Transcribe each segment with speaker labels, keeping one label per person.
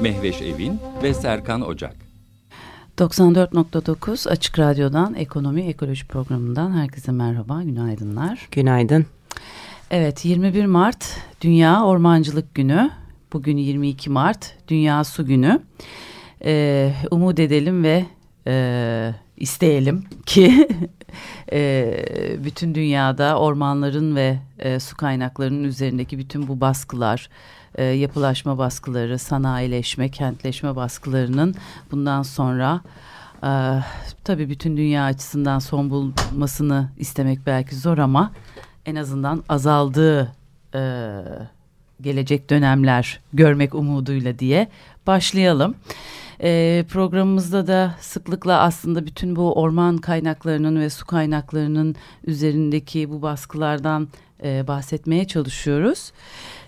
Speaker 1: Mehveş Evin ve Serkan Ocak.
Speaker 2: 94.9 Açık Radyo'dan Ekonomi Ekoloji Programı'ndan herkese merhaba, günaydınlar.
Speaker 3: Günaydın.
Speaker 2: Evet, 21 Mart Dünya Ormancılık Günü. Bugün 22 Mart Dünya Su Günü. Ee, umut edelim ve e, isteyelim ki e, bütün dünyada ormanların ve e, su kaynaklarının üzerindeki bütün bu baskılar, e, yapılaşma baskıları, sanayileşme, kentleşme baskılarının bundan sonra e, tabii bütün dünya açısından son bulmasını istemek belki zor ama en azından azaldığı e, gelecek dönemler görmek umuduyla diye başlayalım. E, programımızda da sıklıkla aslında bütün bu orman kaynaklarının ve su kaynaklarının üzerindeki bu baskılardan e, bahsetmeye çalışıyoruz.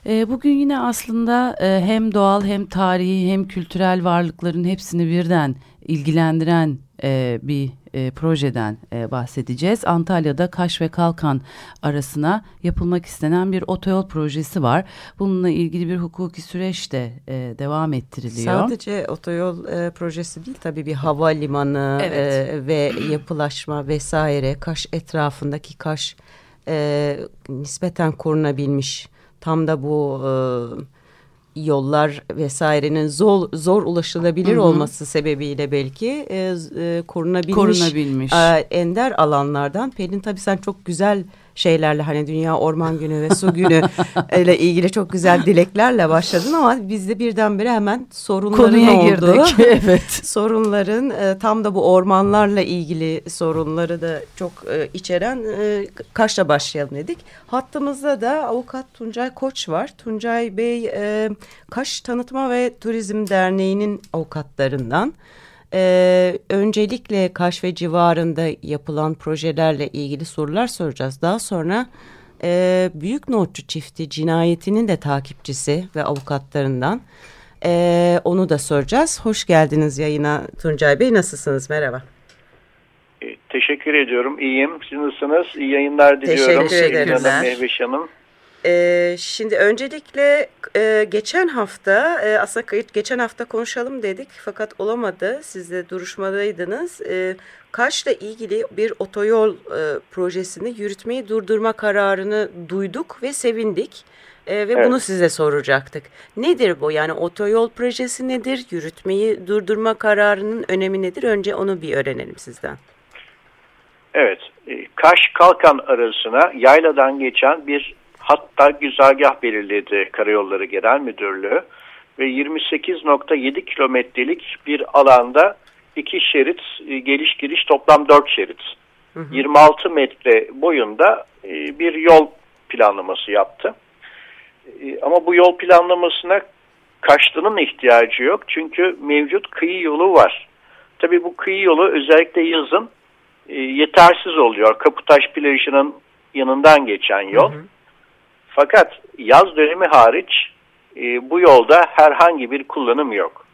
Speaker 2: E, bugün yine aslında e, hem doğal hem tarihi hem kültürel varlıkların hepsini birden ilgilendiren e, bir e, projeden e, bahsedeceğiz. Antalya'da Kaş ve Kalkan arasına yapılmak istenen bir otoyol projesi var. Bununla ilgili bir hukuki süreç de e, devam ettiriliyor.
Speaker 3: Sadece otoyol e, projesi değil tabii bir havalimanı evet. e, ve yapılaşma vesaire Kaş etrafındaki Kaş e, nispeten korunabilmiş. Tam da bu e, yollar vesairenin zor, zor ulaşılabilir hı hı. olması sebebiyle belki e, e, korunabilmiş, korunabilmiş. E, ender alanlardan. Pelin tabii sen çok güzel şeylerle hani Dünya Orman Günü ve Su Günü ile ilgili çok güzel dileklerle başladın ama biz de birdenbire hemen sorunların Konuya olduğu, girdik. evet. sorunların e, tam da bu ormanlarla ilgili sorunları da çok e, içeren e, Kaş'la başlayalım dedik. Hattımızda da avukat Tuncay Koç var. Tuncay Bey e, Kaş Tanıtma ve Turizm Derneği'nin avukatlarından. Ee, öncelikle Kaş ve civarında yapılan projelerle ilgili sorular soracağız. Daha sonra e, Büyük Nohutçu çifti cinayetinin de takipçisi ve avukatlarından e, onu da soracağız. Hoş geldiniz yayına Tuncay Bey. Nasılsınız? Merhaba.
Speaker 4: E, teşekkür ediyorum. İyiyim. Siz nasılsınız? İyi yayınlar diliyorum.
Speaker 3: Teşekkür ederim. Mehveş Hanım. Ee, şimdi öncelikle e, geçen hafta e, aslında geçen hafta konuşalım dedik fakat olamadı. Siz de duruşmadaydınız. E, Kaş'la ilgili bir otoyol e, projesini yürütmeyi durdurma kararını duyduk ve sevindik. E, ve evet. bunu size soracaktık. Nedir bu? Yani otoyol projesi nedir? Yürütmeyi durdurma kararının önemi nedir? Önce onu bir öğrenelim sizden.
Speaker 4: Evet. E, Kaş Kalkan arasına yayladan geçen bir hatta güzergah belirledi Karayolları Genel Müdürlüğü ve 28.7 kilometrelik bir alanda iki şerit e, geliş giriş toplam 4 şerit. Hı hı. 26 metre boyunda e, bir yol planlaması yaptı. E, ama bu yol planlamasına Kaşlı'nın ihtiyacı yok. Çünkü mevcut kıyı yolu var. Tabii bu kıyı yolu özellikle yazın yetersiz oluyor. Kaputaş plajının yanından geçen yol. Hı hı. Fakat yaz dönemi hariç e, bu yolda herhangi bir kullanım yok.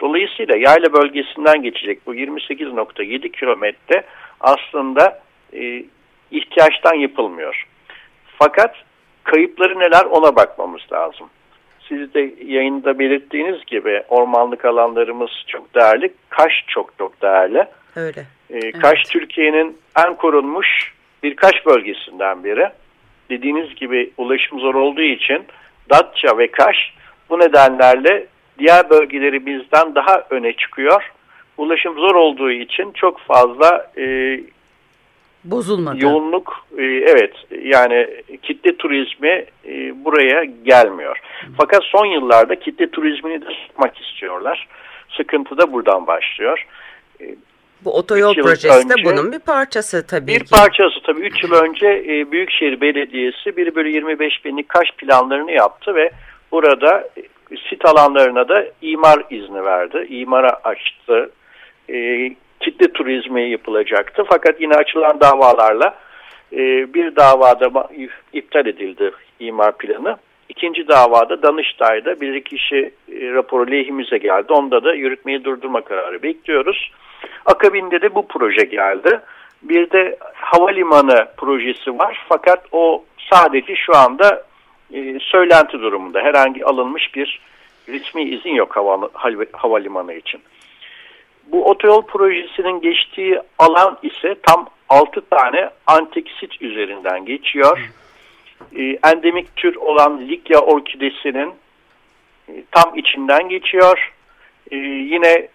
Speaker 4: Dolayısıyla yayla bölgesinden geçecek bu 28.7 kilometre aslında e, ihtiyaçtan yapılmıyor. Fakat kayıpları neler ona bakmamız lazım. Siz de yayında belirttiğiniz gibi ormanlık alanlarımız çok değerli. Kaş çok çok değerli.
Speaker 3: Öyle.
Speaker 4: Ee, Kaş evet. Türkiye'nin en korunmuş birkaç bölgesinden biri dediğiniz gibi ulaşım zor olduğu için Datça ve Kaş bu nedenlerle diğer bölgeleri bizden daha öne çıkıyor. Ulaşım zor olduğu için çok fazla e,
Speaker 3: bozulmadı.
Speaker 4: Yoğunluk e, evet yani kitle turizmi e, buraya gelmiyor. Fakat son yıllarda kitle turizmini de tutmak istiyorlar. Sıkıntı da buradan başlıyor.
Speaker 3: E, bu otoyol projesi de bunun bir parçası tabii
Speaker 4: bir
Speaker 3: ki.
Speaker 4: Bir parçası tabii. 3 yıl önce e, Büyükşehir Belediyesi 1 bölü 25 binlik kaş planlarını yaptı ve burada sit alanlarına da imar izni verdi. İmara açtı. E, kitle turizmi yapılacaktı. Fakat yine açılan davalarla e, bir davada iptal edildi imar planı. İkinci davada Danıştay'da bir kişi e, raporu lehimize geldi. Onda da yürütmeyi durdurma kararı bekliyoruz. Akabinde de bu proje geldi. Bir de havalimanı projesi var fakat o sadece şu anda e, söylenti durumunda. Herhangi alınmış bir resmi izin yok hava, havalimanı için. Bu otoyol projesinin geçtiği alan ise tam 6 tane antik sit üzerinden geçiyor. E, endemik tür olan Likya orkidesinin e, tam içinden geçiyor. E, yine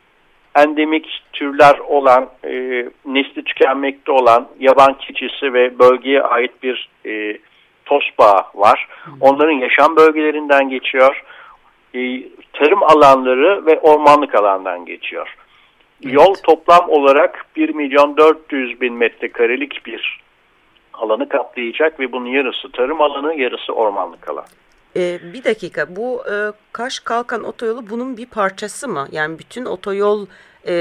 Speaker 4: endemik türler olan, e, nesli tükenmekte olan yaban keçisi ve bölgeye ait bir e, tosbağa var. Onların yaşam bölgelerinden geçiyor. E, tarım alanları ve ormanlık alandan geçiyor. Evet. Yol toplam olarak 1 milyon 400 bin metrekarelik bir alanı kaplayacak ve bunun yarısı tarım alanı, yarısı ormanlık alan.
Speaker 3: Ee, bir dakika bu e, Kaş Kalkan otoyolu bunun bir parçası mı? Yani bütün otoyol e,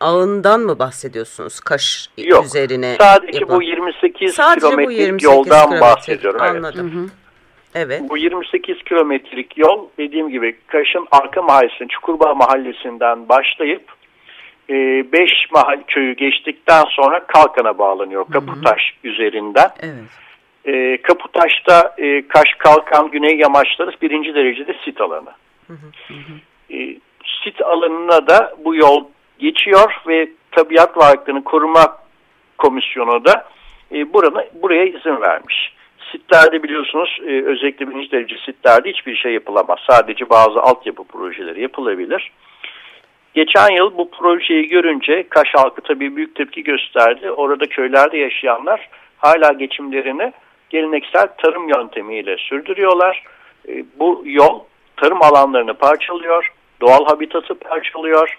Speaker 3: ağından mı bahsediyorsunuz Kaş
Speaker 4: Yok,
Speaker 3: üzerine?
Speaker 4: sadece yapan. bu 28 sadece kilometrelik bu 28 yoldan kilometre. bahsediyorum.
Speaker 3: Anladım. Evet. Hı hı. Evet.
Speaker 4: Bu 28 kilometrelik yol dediğim gibi Kaş'ın arka mahallesinin Çukurbağ mahallesinden başlayıp 5 e, mahal köyü geçtikten sonra Kalkan'a bağlanıyor. Kaputaş hı hı. üzerinden. Evet. E, Kaputaş'ta e, Kaş Kalkan Güney Yamaçları birinci derecede sit alanı. Hı hı hı. E, sit alanına da bu yol geçiyor ve Tabiat Varlıklarını Koruma Komisyonu da e, buranı, buraya izin vermiş. Sitlerde biliyorsunuz e, özellikle birinci derece sitlerde hiçbir şey yapılamaz. Sadece bazı altyapı projeleri yapılabilir. Geçen yıl bu projeyi görünce Kaş halkı tabii büyük tepki gösterdi. Orada köylerde yaşayanlar hala geçimlerini geleneksel tarım yöntemiyle sürdürüyorlar. E, bu yol tarım alanlarını parçalıyor, doğal habitatı parçalıyor.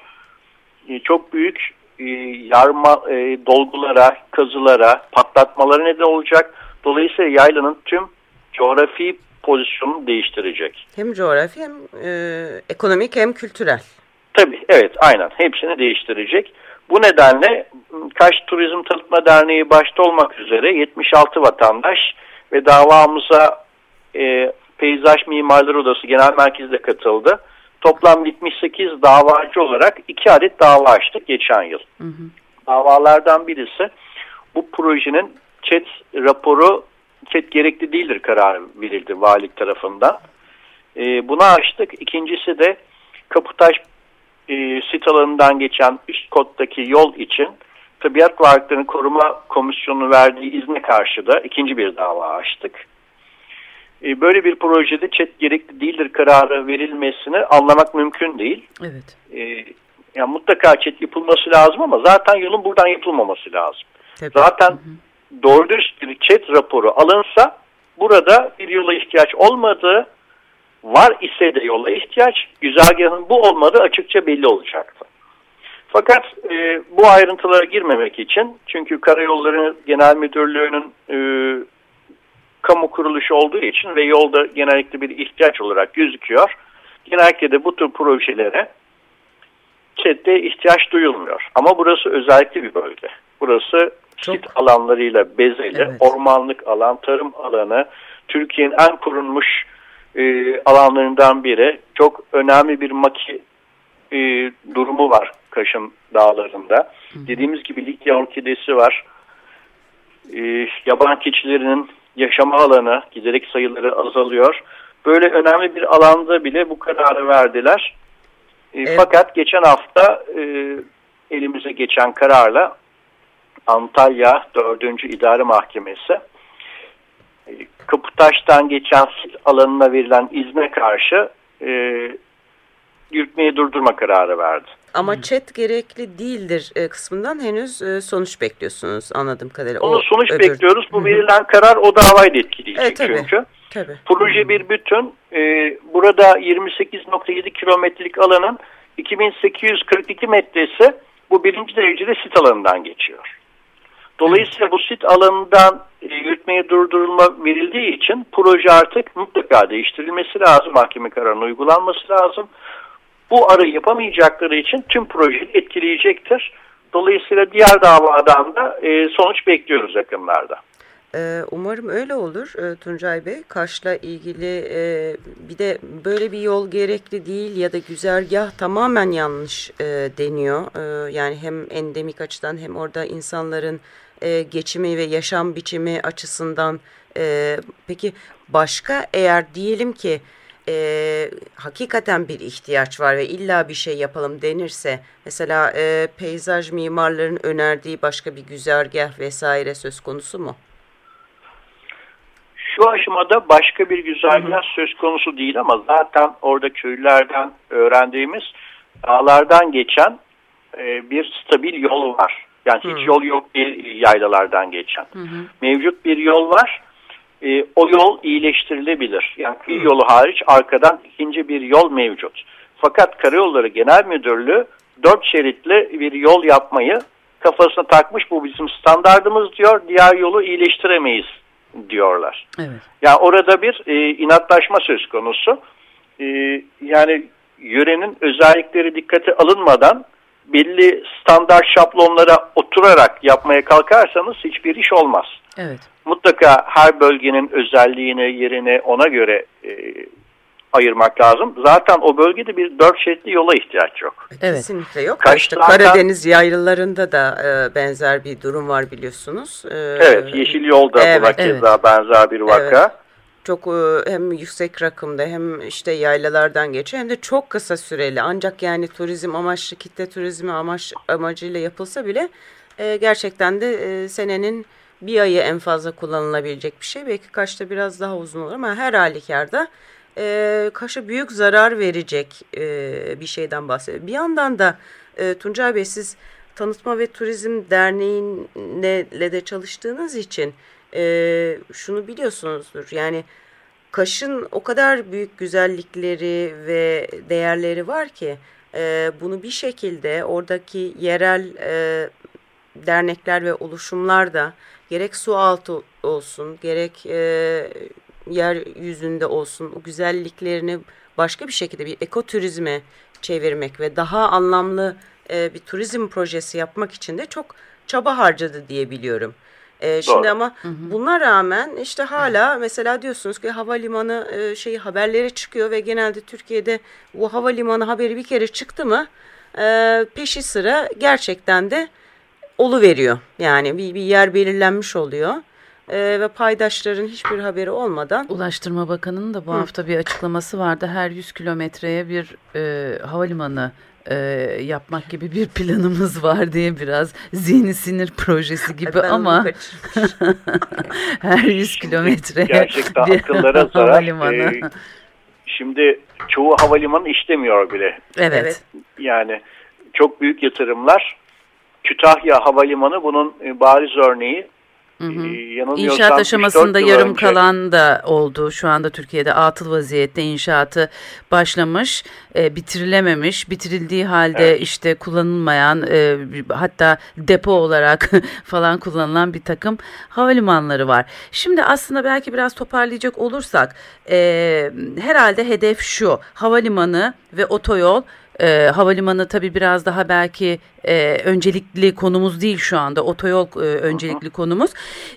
Speaker 4: E, çok büyük e, yarma e, dolgulara, kazılara, patlatmalara neden olacak. Dolayısıyla yaylanın tüm coğrafi pozisyonunu değiştirecek.
Speaker 3: Hem coğrafi hem e, ekonomik hem kültürel.
Speaker 4: Tabii evet aynen hepsini değiştirecek. Bu nedenle Kaş Turizm Tanıtma Derneği başta olmak üzere 76 vatandaş ve davamıza e, Peyzaj Mimarlar Odası Genel Merkez'de katıldı. Toplam 78 davacı olarak iki adet dava açtık geçen yıl. Hı hı. Davalardan birisi bu projenin ÇED raporu ÇED gerekli değildir kararı verildi valilik tarafından. E, buna açtık. İkincisi de Kaputaş e, sit alanından geçen üst kottaki yol için Tabiat Varlıklarını Koruma Komisyonu verdiği izne karşı da ikinci bir dava açtık. E, böyle bir projede çet gerekli değildir kararı verilmesini anlamak mümkün değil. Evet. E, yani mutlaka çet yapılması lazım ama zaten yolun buradan yapılmaması lazım. Tabii. Zaten hı hı. doğru dürüst bir çet raporu alınsa burada bir yola ihtiyaç olmadığı var ise de yola ihtiyaç güzergahın bu olmadığı açıkça belli olacaktı. Fakat e, bu ayrıntılara girmemek için çünkü Karayolları Genel Müdürlüğü'nün e, kamu kuruluşu olduğu için ve yolda genellikle bir ihtiyaç olarak gözüküyor. Genellikle de bu tür projelere ÇED'de ihtiyaç duyulmuyor. Ama burası özellikle bir bölge. Burası Çok... sit alanlarıyla bezeli, evet. ormanlık alan, tarım alanı, Türkiye'nin en korunmuş e, alanlarından biri. Çok önemli bir maki e, durumu var Kaşım Dağları'nda. Hı. Dediğimiz gibi Likya orkidesi var. E, yaban keçilerinin yaşama alanı giderek sayıları azalıyor. Böyle önemli bir alanda bile bu kararı verdiler. E, evet. Fakat geçen hafta e, elimize geçen kararla Antalya 4. İdare Mahkemesi Kaputaş'tan geçen sit alanına verilen izne karşı e, yürütmeyi durdurma kararı verdi.
Speaker 3: Ama chat gerekli değildir e, kısmından henüz e, sonuç bekliyorsunuz anladığım kadarıyla.
Speaker 4: Onu sonuç öbür... bekliyoruz. Bu verilen karar o davayı da etkileyecek evet, tabii, çünkü. Tabii. Proje bir bütün. E, burada 28.7 kilometrelik alanın 2842 metresi bu birinci derecede sit alanından geçiyor. Dolayısıyla bu sit alanından e, yürütmeye durdurulma verildiği için proje artık mutlaka değiştirilmesi lazım. Mahkeme kararının uygulanması lazım. Bu arı yapamayacakları için tüm projeyi etkileyecektir. Dolayısıyla diğer davadan da e, sonuç bekliyoruz yakınlarda.
Speaker 3: Ee, umarım öyle olur e, Tuncay Bey. Kaş'la ilgili e, bir de böyle bir yol gerekli değil ya da güzergah tamamen yanlış deniyor. Yani hem endemik açıdan hem orada insanların geçimi ve yaşam biçimi açısından. Peki başka eğer diyelim ki e, hakikaten bir ihtiyaç var ve illa bir şey yapalım denirse mesela e, peyzaj mimarların önerdiği başka bir güzergah vesaire söz konusu mu?
Speaker 4: Şu aşamada başka bir güzergah söz konusu değil ama zaten orada köylülerden öğrendiğimiz dağlardan geçen e, bir stabil yol var. Yani hiç hı. yol yok bir yaylalardan geçen. Hı hı. Mevcut bir yol var. E, o yol iyileştirilebilir. Yani bir yolu hariç arkadan ikinci bir yol mevcut. Fakat Karayolları Genel Müdürlüğü dört şeritli bir yol yapmayı kafasına takmış. Bu bizim standartımız diyor. Diğer yolu iyileştiremeyiz diyorlar. Evet. Yani orada bir e, inatlaşma söz konusu. E, yani yörenin özellikleri dikkate alınmadan belli standart şablonlara oturarak yapmaya kalkarsanız hiçbir iş olmaz. Evet. Mutlaka her bölgenin özelliğini, yerini ona göre e, ayırmak lazım. Zaten o bölgede bir dört şeritli yola ihtiyaç yok.
Speaker 3: Evet. Kesinlikle yok. Kaçlardan, Karadeniz yaylalarında da e, benzer bir durum var biliyorsunuz.
Speaker 4: E, evet, Yeşil Yolda evet, buna keza evet. benzer bir vaka. Evet.
Speaker 3: Çok e, hem yüksek rakımda hem işte yaylalardan geçiyor hem de çok kısa süreli. Ancak yani turizm amaçlı kitle turizmi amaç amacıyla yapılsa bile e, gerçekten de e, senenin bir ayı en fazla kullanılabilecek bir şey. Belki Kaş'ta biraz daha uzun olur ama her halükarda e, Kaş'a büyük zarar verecek e, bir şeyden bahsediyor. Bir yandan da e, Tuncay Bey siz Tanıtma ve Turizm Derneği'yle de çalıştığınız için e, şunu biliyorsunuzdur. Yani Kaş'ın o kadar büyük güzellikleri ve değerleri var ki e, bunu bir şekilde oradaki yerel e, dernekler ve oluşumlar da gerek su altı olsun gerek e, yeryüzünde olsun o güzelliklerini başka bir şekilde bir ekoturizme çevirmek ve daha anlamlı e, bir turizm projesi yapmak için de çok çaba harcadı diye biliyorum. E, şimdi ama hı hı. buna rağmen işte hala mesela diyorsunuz ki havalimanı e, şeyi haberleri çıkıyor ve genelde Türkiye'de bu havalimanı haberi bir kere çıktı mı e, peşi sıra gerçekten de olu veriyor. Yani bir, bir yer belirlenmiş oluyor e, ve paydaşların hiçbir haberi olmadan.
Speaker 2: Ulaştırma Bakanı'nın da bu Hı. hafta bir açıklaması vardı. Her 100 kilometreye bir e, havalimanı e, yapmak gibi bir planımız var diye biraz zihni sinir projesi gibi ben ama her 100 kilometre
Speaker 4: gerçekten bir akıllara zarar. E, şimdi çoğu havalimanı işlemiyor bile.
Speaker 2: Evet.
Speaker 4: Yani çok büyük yatırımlar. Kütahya Havalimanı bunun e, bariz örneği.
Speaker 2: Hı hı. Ee, İnşaat aşamasında yarım önce... kalan da oldu. Şu anda Türkiye'de atıl vaziyette inşaatı başlamış, e, bitirilememiş. Bitirildiği halde evet. işte kullanılmayan e, hatta depo olarak falan kullanılan bir takım havalimanları var. Şimdi aslında belki biraz toparlayacak olursak e, herhalde hedef şu havalimanı ve otoyol e, havalimanı tabii biraz daha belki e, öncelikli konumuz değil şu anda otoyol e, öncelikli Aha. konumuz.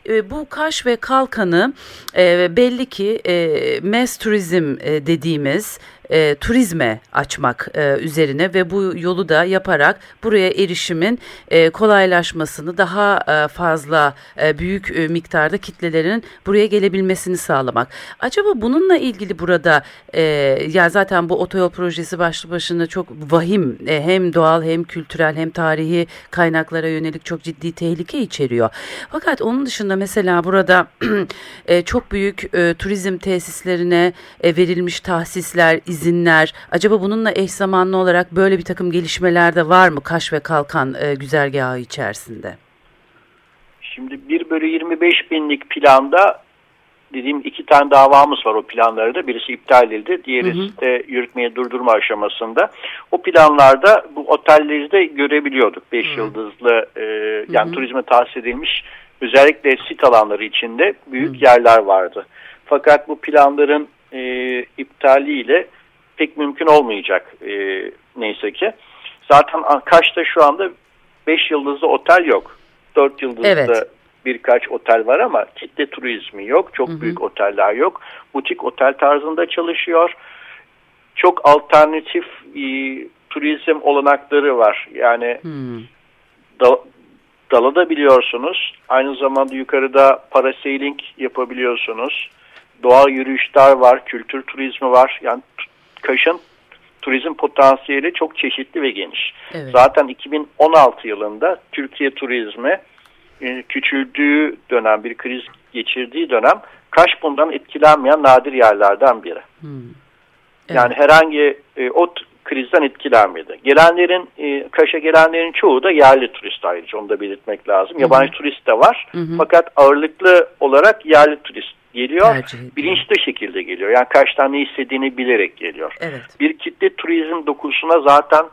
Speaker 2: E, bu Kaş ve Kalkan'ı e, belli ki e, mass turizm e, dediğimiz e, turizme açmak e, üzerine ve bu yolu da yaparak buraya erişimin e, kolaylaşmasını daha e, fazla e, büyük e, miktarda kitlelerin buraya gelebilmesini sağlamak. Acaba bununla ilgili burada e, ya zaten bu otoyol projesi başlı başına çok vahim e, hem doğal hem kültürel hem tarihi kaynaklara yönelik çok ciddi tehlike içeriyor. Fakat onun dışında mesela burada e, çok büyük e, turizm tesislerine e, verilmiş tahsisler, izinler acaba bununla eş zamanlı olarak böyle bir takım gelişmeler de var mı Kaş ve Kalkan e, güzergahı içerisinde?
Speaker 4: Şimdi 1 bölü 25 binlik planda dediğim iki tane davamız var o planlarda. Birisi iptal edildi, diğeri hı hı. de yürütmeye durdurma aşamasında. O planlarda bu otelleri de görebiliyorduk. Beş hı. yıldızlı e, yani hı hı. turizme tahsis edilmiş özellikle sit alanları içinde büyük hı. yerler vardı. Fakat bu planların e, iptaliyle pek mümkün olmayacak e, neyse ki. Zaten Kaş'ta şu anda 5 yıldızlı otel yok. 4 yıldızlı evet. birkaç otel var ama kitle turizmi yok. Çok hı hı. büyük oteller yok. Butik otel tarzında çalışıyor. Çok alternatif e, turizm olanakları var. Yani hmm. da, dalada biliyorsunuz. Aynı zamanda yukarıda parasailing yapabiliyorsunuz. Doğal yürüyüşler var, kültür turizmi var. Yani Kaş'ın turizm potansiyeli çok çeşitli ve geniş. Evet. Zaten 2016 yılında Türkiye turizmi e, küçüldüğü dönem, bir kriz geçirdiği dönem Kaş bundan etkilenmeyen nadir yerlerden biri. Hmm. Evet. Yani herhangi e, o krizden etkilenmedi. Gelenlerin, e, Kaş'a gelenlerin çoğu da yerli turist ayrıca onu da belirtmek lazım. Yabancı Hı -hı. turist de var. Hı -hı. Fakat ağırlıklı olarak yerli turist geliyor. Bilinçli şekilde geliyor. Yani kaç ne istediğini bilerek geliyor. Evet. Bir kitle turizm dokusuna zaten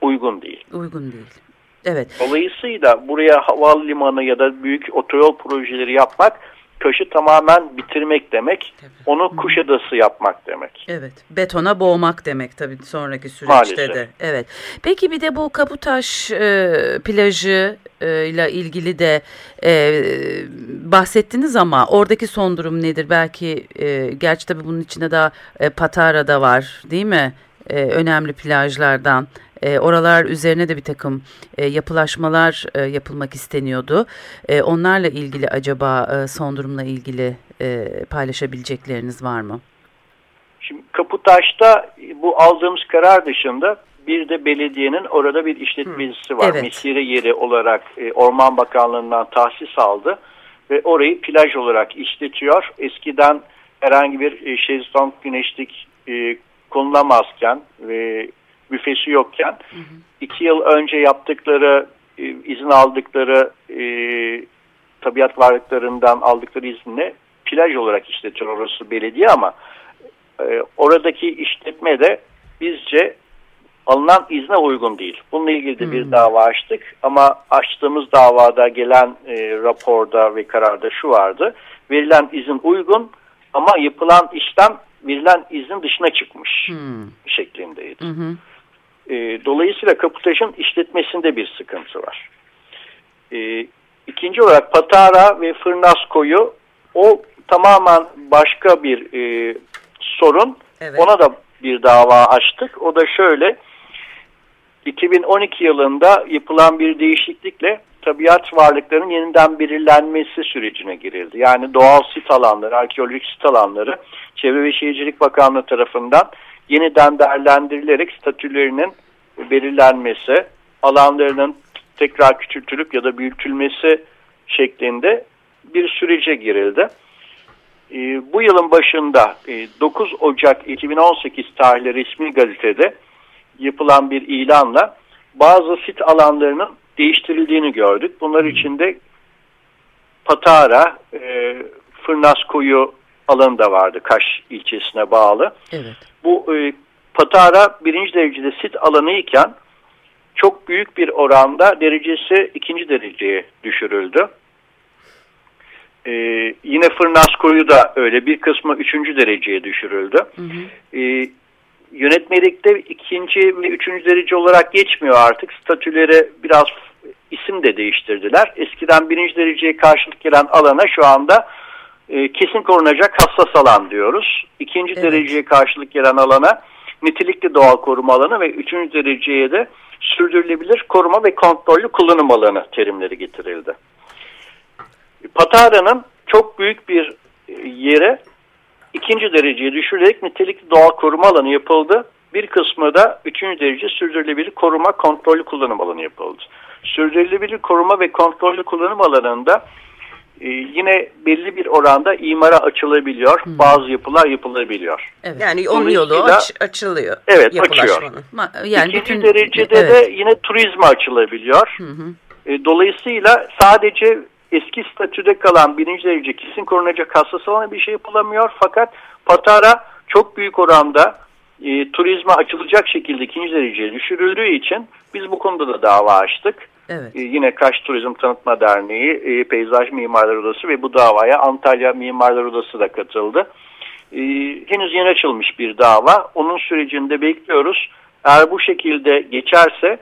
Speaker 4: uygun değil.
Speaker 2: Uygun değil. Evet.
Speaker 4: Dolayısıyla buraya havalimanı ya da büyük otoyol projeleri yapmak Kaş'ı tamamen bitirmek demek. Tabii. Onu Kuşadası yapmak demek.
Speaker 2: Evet. Betona boğmak demek tabii sonraki süreçte Maalesef. de. Evet. Peki bir de bu Kaputaş e, plajı e, ile ilgili de e, bahsettiniz ama oradaki son durum nedir? Belki e, gerçi tabii bunun içinde daha e, Patara da var değil mi? E, önemli plajlardan. E, oralar üzerine de bir takım e, yapılaşmalar e, yapılmak isteniyordu. E, onlarla ilgili acaba e, son durumla ilgili e, paylaşabilecekleriniz var mı?
Speaker 4: Şimdi Kaputaş'ta bu aldığımız karar dışında bir de belediyenin orada bir işletmecisi var. Evet. Mesire yeri olarak e, Orman Bakanlığı'ndan tahsis aldı ve orayı plaj olarak işletiyor. Eskiden herhangi bir e, şezlong güneşlik e, konulamazken ve büfesi yokken hı hı. iki yıl önce yaptıkları e, izin aldıkları e, tabiat varlıklarından aldıkları izinle plaj olarak işletiyor orası belediye ama e, oradaki işletme de bizce alınan izne uygun değil. Bununla ilgili de bir hmm. dava açtık ama açtığımız davada gelen e, raporda ve kararda şu vardı. Verilen izin uygun ama yapılan işlem verilen izin dışına çıkmış hmm. şeklindeydi. Hmm. E, dolayısıyla Kaputaş'ın işletmesinde bir sıkıntı var. E, ikinci olarak Patara ve Fırnasko'yu o tamamen başka bir e, sorun. Evet. Ona da bir dava açtık. O da şöyle 2012 yılında yapılan bir değişiklikle tabiat varlıklarının yeniden belirlenmesi sürecine girildi. Yani doğal sit alanları, arkeolojik sit alanları Çevre ve Şehircilik Bakanlığı tarafından yeniden değerlendirilerek statülerinin belirlenmesi, alanlarının tekrar küçültülüp ya da büyütülmesi şeklinde bir sürece girildi. E, bu yılın başında e, 9 Ocak 2018 tarihli resmi gazetede yapılan bir ilanla bazı sit alanlarının değiştirildiğini gördük. Bunlar içinde Patara, e, Fırnas Koyu alanı da vardı Kaş ilçesine bağlı. Evet. Bu e, Patara birinci derecede sit alanı iken çok büyük bir oranda derecesi ikinci dereceye düşürüldü. Ee, yine Fırnaskoyu da öyle bir kısmı üçüncü dereceye düşürüldü. Hı hı. Ee, yönetmelikte ikinci ve üçüncü derece olarak geçmiyor artık. Statüleri biraz isim de değiştirdiler. Eskiden birinci dereceye karşılık gelen alana şu anda e, kesin korunacak hassas alan diyoruz. İkinci evet. dereceye karşılık gelen alana nitelikli doğal koruma alanı ve üçüncü dereceye de sürdürülebilir koruma ve kontrollü kullanım alanı terimleri getirildi. Patara'nın çok büyük bir e, yere ikinci dereceye düşürülerek nitelikli doğal koruma alanı yapıldı. Bir kısmı da üçüncü derece sürdürülebilir koruma kontrollü kullanım alanı yapıldı. Sürdürülebilir koruma ve kontrollü kullanım alanında e, yine belli bir oranda imara açılabiliyor. Hmm. Bazı yapılar yapılabiliyor.
Speaker 2: Evet. Yani onun yolu aç, açılıyor.
Speaker 4: Evet açıyor. Yani İkinci bütün, derecede evet. de yine turizme açılabiliyor. Hı hı. E, dolayısıyla sadece eski statüde kalan birinci derece kesin korunacak hastası olan bir şey yapılamıyor. Fakat Patara çok büyük oranda e, turizme açılacak şekilde ikinci dereceye düşürüldüğü için biz bu konuda da dava açtık. Evet. E, yine Kaş Turizm Tanıtma Derneği, e, Peyzaj Mimarlar Odası ve bu davaya Antalya Mimarlar Odası da katıldı. E, henüz yeni açılmış bir dava. Onun sürecinde bekliyoruz. Eğer bu şekilde geçerse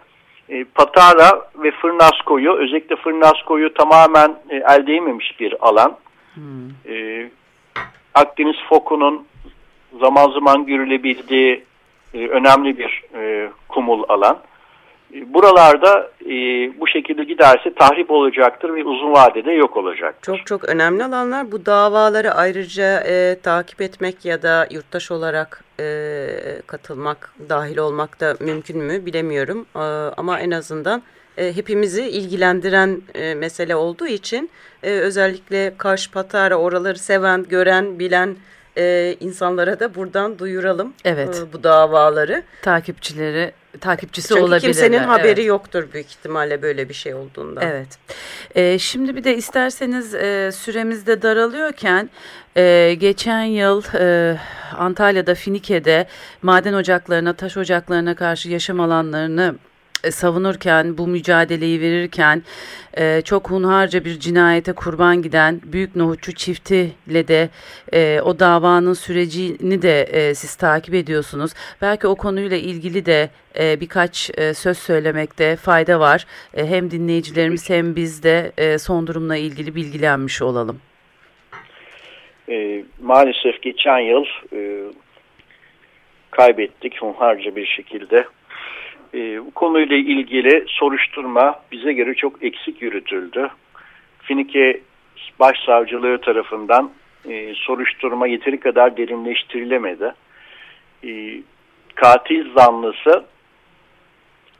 Speaker 4: e, Patara ve Fırnasko'yu özellikle Fırnasko'yu tamamen e, el değmemiş bir alan. Hmm. E, Akdeniz fokunun zaman zaman görülebildiği e, önemli bir e, kumul alan. E, buralarda e, bu şekilde giderse tahrip olacaktır ve uzun vadede yok olacak.
Speaker 3: Çok çok önemli alanlar. Bu davaları ayrıca e, takip etmek ya da yurttaş olarak e, katılmak, dahil olmak da mümkün mü bilemiyorum. E, ama en azından e, hepimizi ilgilendiren e, mesele olduğu için e, özellikle Kaş, Patara oraları seven, gören, bilen e, insanlara da buradan duyuralım evet. e, bu davaları.
Speaker 2: Takipçileri takipçisi
Speaker 3: Çünkü
Speaker 2: olabilirler.
Speaker 3: kimsenin haberi evet. yoktur büyük ihtimalle böyle bir şey olduğunda.
Speaker 2: Evet. E, şimdi bir de isterseniz e, süremiz de daralıyorken e, geçen yıl e, Antalya'da Finike'de maden ocaklarına, taş ocaklarına karşı yaşam alanlarını savunurken, bu mücadeleyi verirken e, çok hunharca bir cinayete kurban giden büyük nohutçu çiftiyle de e, o davanın sürecini de e, siz takip ediyorsunuz. Belki o konuyla ilgili de e, birkaç e, söz söylemekte fayda var. E, hem dinleyicilerimiz hem biz de e, son durumla ilgili bilgilenmiş olalım.
Speaker 4: E, maalesef geçen yıl e, kaybettik hunharca bir şekilde e, bu konuyla ilgili soruşturma bize göre çok eksik yürütüldü. Finike Başsavcılığı tarafından e, soruşturma yeteri kadar derinleştirilemedi. E, katil zanlısı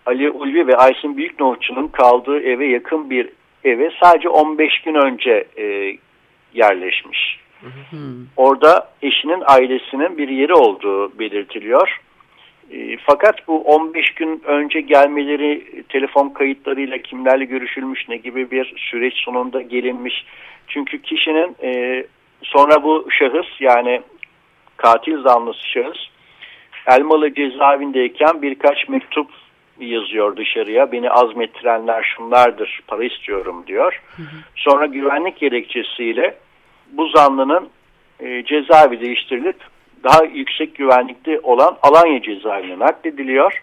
Speaker 4: Ali Ulvi ve Aysin Büyüknohutçu'nun kaldığı eve yakın bir eve sadece 15 gün önce e, yerleşmiş. Orada eşinin ailesinin bir yeri olduğu belirtiliyor. E, fakat bu 15 gün önce gelmeleri telefon kayıtlarıyla kimlerle görüşülmüş ne gibi bir süreç sonunda gelinmiş. Çünkü kişinin e, sonra bu şahıs yani katil zanlısı şahıs Elmalı cezaevindeyken birkaç mektup yazıyor dışarıya. Beni azmettirenler şunlardır para istiyorum diyor. Hı hı. Sonra güvenlik gerekçesiyle bu zanlının e, cezaevi değiştirilip daha yüksek güvenlikli olan Alanya cezaevine naklediliyor.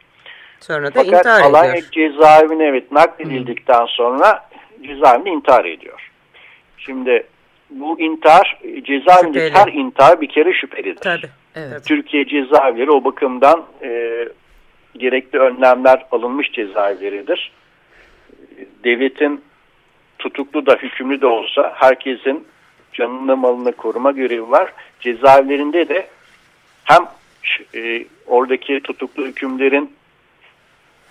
Speaker 3: Sonra da Fakat intihar Alanya
Speaker 4: ediyor. cezaevine evet nakledildikten hmm. sonra cezaevinde intihar ediyor. Şimdi bu intihar cezaevinde her intihar bir kere şüphelidir. Tabii, evet. Türkiye cezaevleri o bakımdan e, gerekli önlemler alınmış cezaevleridir. Devletin tutuklu da hükümlü de olsa herkesin canını malını koruma görevi var. Cezaevlerinde de hem e, oradaki tutuklu hükümlerin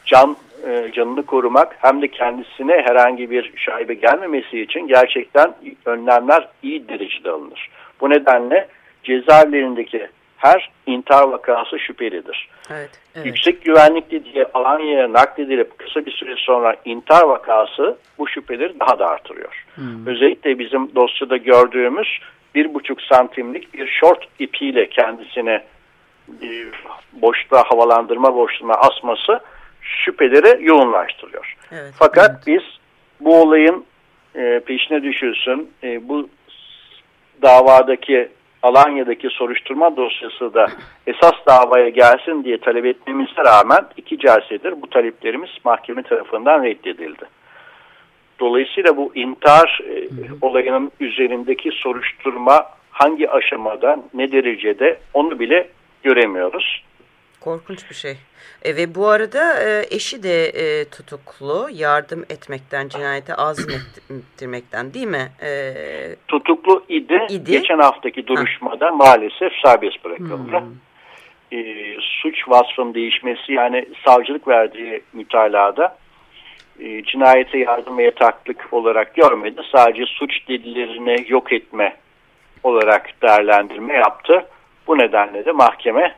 Speaker 4: can e, canını korumak hem de kendisine herhangi bir şaibe gelmemesi için gerçekten önlemler iyi derecede alınır. Bu nedenle cezaevlerindeki her intihar vakası şüphelidir. Evet, evet. Yüksek güvenlikli diye Alanya'ya nakledilip kısa bir süre sonra intihar vakası bu şüpheleri daha da artırıyor. Hmm. Özellikle bizim dosyada gördüğümüz bir buçuk santimlik bir short ipiyle kendisine e, boşluğa havalandırma boşluğuna asması şüpheleri yoğunlaştırıyor. Evet, Fakat evet. biz bu olayın e, peşine düşülsün, e, bu davadaki Alanya'daki soruşturma dosyası da esas davaya gelsin diye talep etmemize rağmen iki celsedir bu taleplerimiz mahkeme tarafından reddedildi. Dolayısıyla bu intihar e, olayının üzerindeki soruşturma hangi aşamada, ne derecede onu bile göremiyoruz.
Speaker 3: Korkunç bir şey. E, ve bu arada e, eşi de e, tutuklu yardım etmekten, cinayete azmettirmekten değil mi? E,
Speaker 4: tutuklu idi. idi. Geçen haftaki duruşmada ha. maalesef serbest bırakıldı. Hmm. E, suç vasfının değişmesi yani savcılık verdiği mütalada e, cinayete yardım ve yataklık olarak görmedi. Sadece suç delillerini yok etme olarak değerlendirme yaptı. Bu nedenle de mahkeme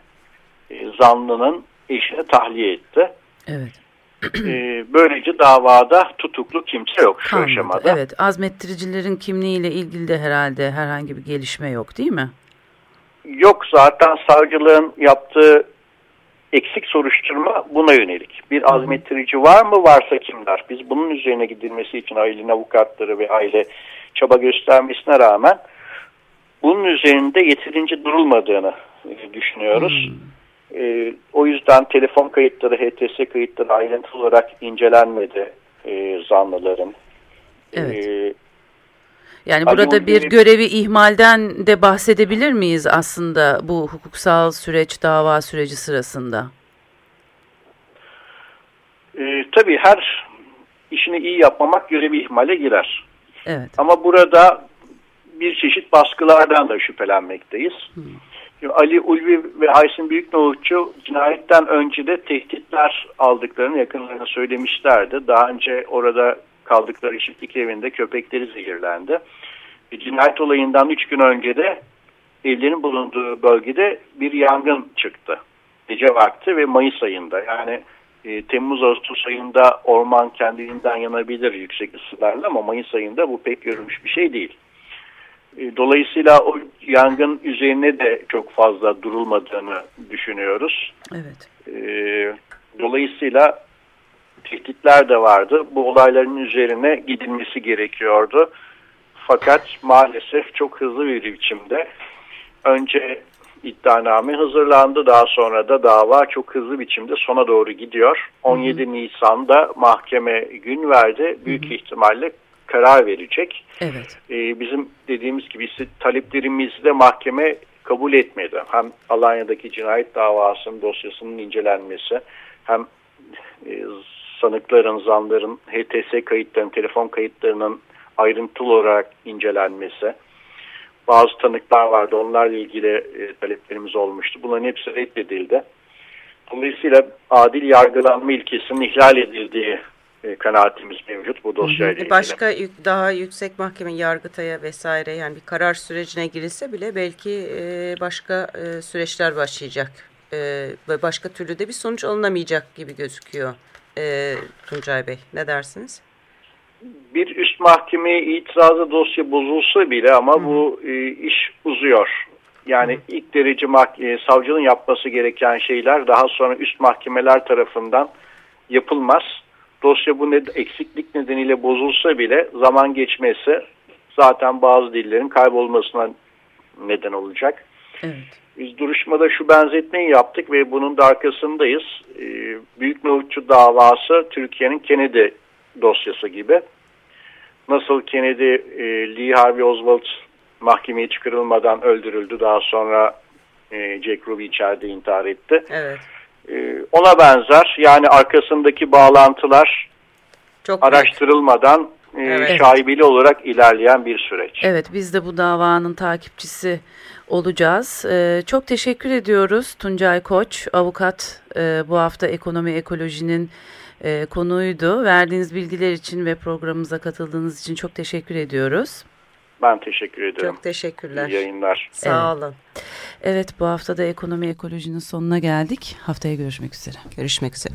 Speaker 4: e, zanlının eşini tahliye etti. Evet. e, böylece davada tutuklu kimse yok şu
Speaker 2: Kalmadı.
Speaker 4: aşamada.
Speaker 2: Evet azmettiricilerin kimliğiyle ilgili de herhalde herhangi bir gelişme yok değil mi?
Speaker 4: Yok zaten savcılığın yaptığı eksik soruşturma buna yönelik. Bir azmettirici var mı varsa kimler? Biz bunun üzerine gidilmesi için ailenin avukatları ve aile çaba göstermesine rağmen bunun üzerinde yeterince durulmadığını e, düşünüyoruz. Hmm. E, o yüzden telefon kayıtları, HTS kayıtları ayrıntılı olarak incelenmedi e, zanlıların.
Speaker 2: Evet. E, yani burada bir görevi ihmalden de bahsedebilir miyiz aslında bu hukuksal süreç, dava süreci sırasında?
Speaker 4: Ee, tabii her işini iyi yapmamak görevi ihmale girer.
Speaker 2: Evet.
Speaker 4: Ama burada bir çeşit baskılardan da şüphelenmekteyiz. Hmm. Ali Ulvi ve Aysin Büyüknoğutçu cinayetten önce de tehditler aldıklarını yakınlarına söylemişlerdi. Daha önce orada kaldıkları çiftlik evinde köpekleri zehirlendi. Bir cinayet olayından üç gün önce de evlerin bulunduğu bölgede bir yangın çıktı. Gece vakti ve Mayıs ayında yani e, Temmuz-Ağustos ayında orman kendiliğinden yanabilir yüksek ısılarla ama Mayıs ayında bu pek görülmüş bir şey değil. E, dolayısıyla o yangın üzerine de çok fazla durulmadığını düşünüyoruz.
Speaker 2: Evet.
Speaker 4: E, dolayısıyla tehditler de vardı. Bu olayların üzerine gidilmesi gerekiyordu. Fakat maalesef çok hızlı bir biçimde önce iddianame hazırlandı. Daha sonra da dava çok hızlı biçimde sona doğru gidiyor. 17 hı hı. Nisan'da mahkeme gün verdi. Büyük hı hı. ihtimalle karar verecek.
Speaker 2: Evet.
Speaker 4: Ee, bizim dediğimiz gibi taleplerimizi de mahkeme kabul etmedi. Hem Alanya'daki cinayet davasının dosyasının incelenmesi hem e, sanıkların, zanların HTS kayıtlarının, telefon kayıtlarının ayrıntılı olarak incelenmesi. Bazı tanıklar vardı. Onlarla ilgili e, taleplerimiz olmuştu. Bunların hepsi reddedildi. Dolayısıyla adil yargılanma ilkesinin ihlal edildiği e, kanaatimiz mevcut bu dosyayla ilgili.
Speaker 3: Başka daha yüksek mahkeme yargıtaya vesaire yani bir karar sürecine girilse bile belki e, başka e, süreçler başlayacak. E, ve başka türlü de bir sonuç alınamayacak gibi gözüküyor e, Tuncay Bey. Ne dersiniz?
Speaker 4: bir üst mahkemeye itirazı dosya bozulsa bile ama Hı. bu e, iş uzuyor. Yani Hı. ilk derece e, savcının yapması gereken şeyler daha sonra üst mahkemeler tarafından yapılmaz. Dosya bu ne, eksiklik nedeniyle bozulsa bile zaman geçmesi zaten bazı dillerin kaybolmasına neden olacak.
Speaker 2: Evet.
Speaker 4: Biz duruşmada şu benzetmeyi yaptık ve bunun da arkasındayız. Ee, Büyük Nohutçu davası Türkiye'nin Kennedy dosyası gibi. Nasıl Kennedy e, Lee Harvey Oswald mahkemeye çıkarılmadan öldürüldü. Daha sonra e, Jack Ruby içeride intihar etti.
Speaker 3: Evet.
Speaker 4: E, ona benzer yani arkasındaki bağlantılar Çok araştırılmadan e, evet. şaibeli olarak ilerleyen bir süreç.
Speaker 2: Evet biz de bu davanın takipçisi olacağız. Ee, çok teşekkür ediyoruz Tuncay Koç, avukat e, bu hafta ekonomi ekolojinin e, konuydu. Verdiğiniz bilgiler için ve programımıza katıldığınız için çok teşekkür ediyoruz.
Speaker 4: Ben teşekkür ederim.
Speaker 3: Çok teşekkürler.
Speaker 4: İyi yayınlar.
Speaker 3: Sağ evet. olun.
Speaker 2: Evet bu hafta da ekonomi ekolojinin sonuna geldik. Haftaya görüşmek üzere.
Speaker 3: Görüşmek üzere.